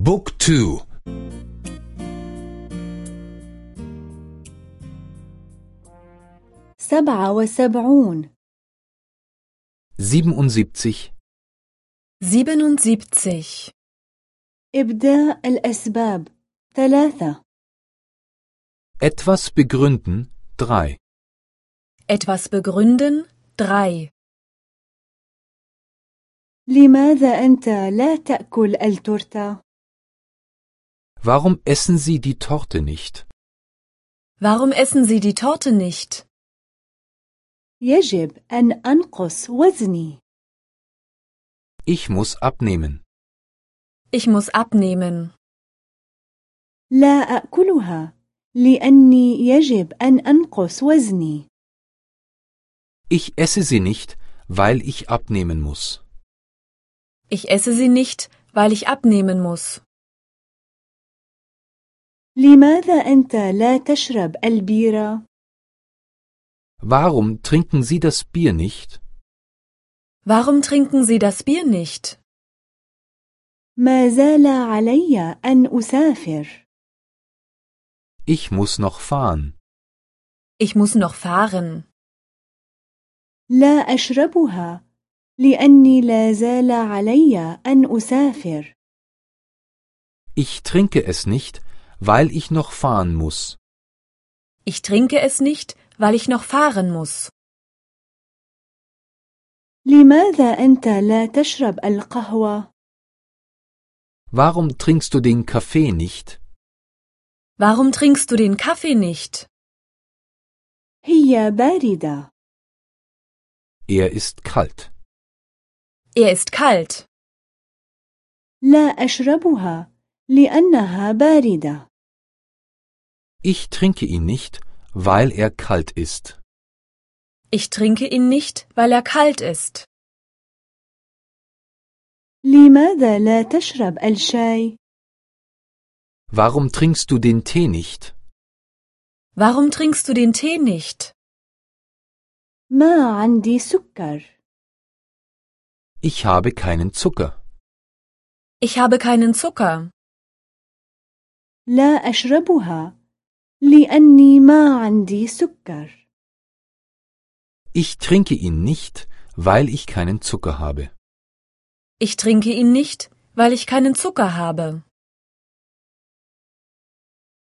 بوك تو سبعة وسبعون 77 77. إبداء الأسباب ثلاثة Etwas begründen 3 Etwas begründen 3. لماذا أنت لا تأكل التورتة؟ Warum essen Sie die Torte nicht? Warum essen Sie die Torte nicht? يجب أن أنقص وزني Ich muss abnehmen. Ich muss abnehmen. لا أكلها لأني يجب أن أنقص وزني Ich esse sie nicht, weil ich abnehmen muss. Ich esse sie nicht, weil ich abnehmen muss. لماذا أنت لا تشرب البيرة؟ Warum trinken Sie das Bier nicht? Warum trinken Sie das Bier nicht? ما زال علي أن أسافر Ich muss noch fahren. Ich muss noch fahren. لا أشربها لأني لا زال علي أن أسافر Ich trinke es nicht, weil ich noch fahren muss. Ich trinke es nicht, weil ich noch fahren muss. لماذا أنت لا تشرب القهوة؟ Warum trinkst du den Kaffee nicht? Warum trinkst du den Kaffee nicht? هي باردة Er ist kalt. Er ist kalt. لا أشربها لأنها باردة Ich trinke ihn nicht, weil er kalt ist. Ich trinke ihn nicht, weil er kalt ist. لماذا لا تشرب الشاي؟ Warum trinkst du den Tee nicht? Warum trinkst du den Tee nicht? ما عندي سكر Ich habe keinen Zucker. Ich habe keinen Zucker. لا أشربها لأني ما عندي سكر Ich trinke ihn nicht, weil ich keinen Zucker habe. Ich trinke ihn nicht, weil ich keinen Zucker habe.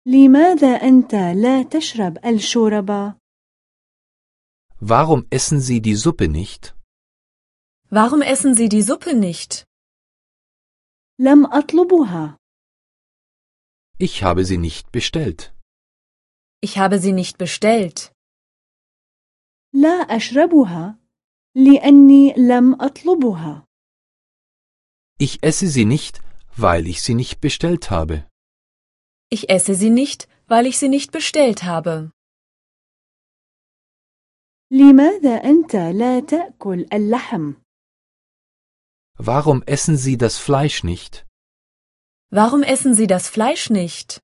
لماذا أنت لا تشرب الشوربة؟ Warum essen Sie die Suppe nicht? Warum essen Sie die Suppe nicht? لم أطلبها Ich habe sie nicht bestellt. Ich habe sie nicht bestellt. لا أشربها لأني لم أطلبها Ich esse sie nicht, weil ich sie nicht bestellt habe. Ich esse sie nicht, weil ich sie nicht bestellt habe. لماذا أنت لا تأكل اللحم؟ Warum essen Sie das Fleisch nicht? Warum essen Sie das Fleisch nicht?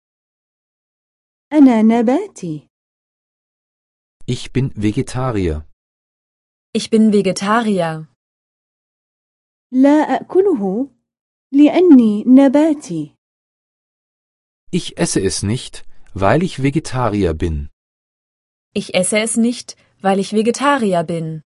أنا نباتي Ich bin Vegetarier. Ich bin Vegetarier. لا أكله لأني نباتي Ich esse es nicht, weil ich Vegetarier bin. Ich esse es nicht, weil ich Vegetarier bin.